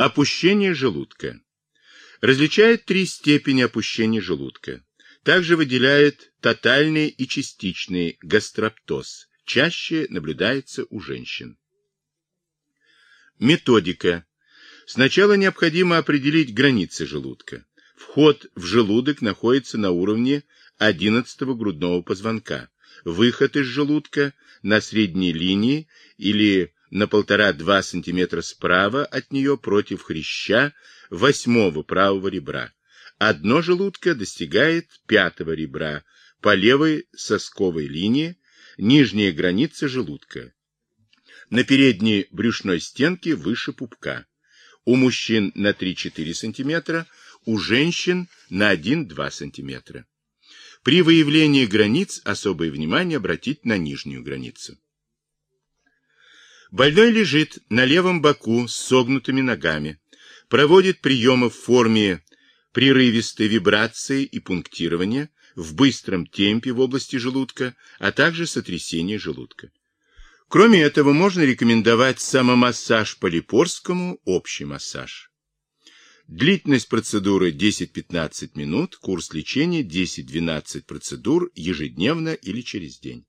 Опущение желудка. Различает три степени опущения желудка. Также выделяет тотальный и частичный гастроптоз. Чаще наблюдается у женщин. Методика. Сначала необходимо определить границы желудка. Вход в желудок находится на уровне 11 грудного позвонка. Выход из желудка на средней линии или на 1,5-2 см справа от нее против хряща восьмого правого ребра. Одно желудка достигает пятого ребра по левой сосковой линии, нижняя граница желудка. На передней брюшной стенке выше пупка. У мужчин на 3-4 см, у женщин на 1-2 см. При выявлении границ особое внимание обратить на нижнюю границу. Больной лежит на левом боку с согнутыми ногами, проводит приемы в форме прерывистой вибрации и пунктирования в быстром темпе в области желудка, а также сотрясение желудка. Кроме этого, можно рекомендовать самомассаж по Липорскому, общий массаж. Длительность процедуры 10-15 минут, курс лечения 10-12 процедур ежедневно или через день.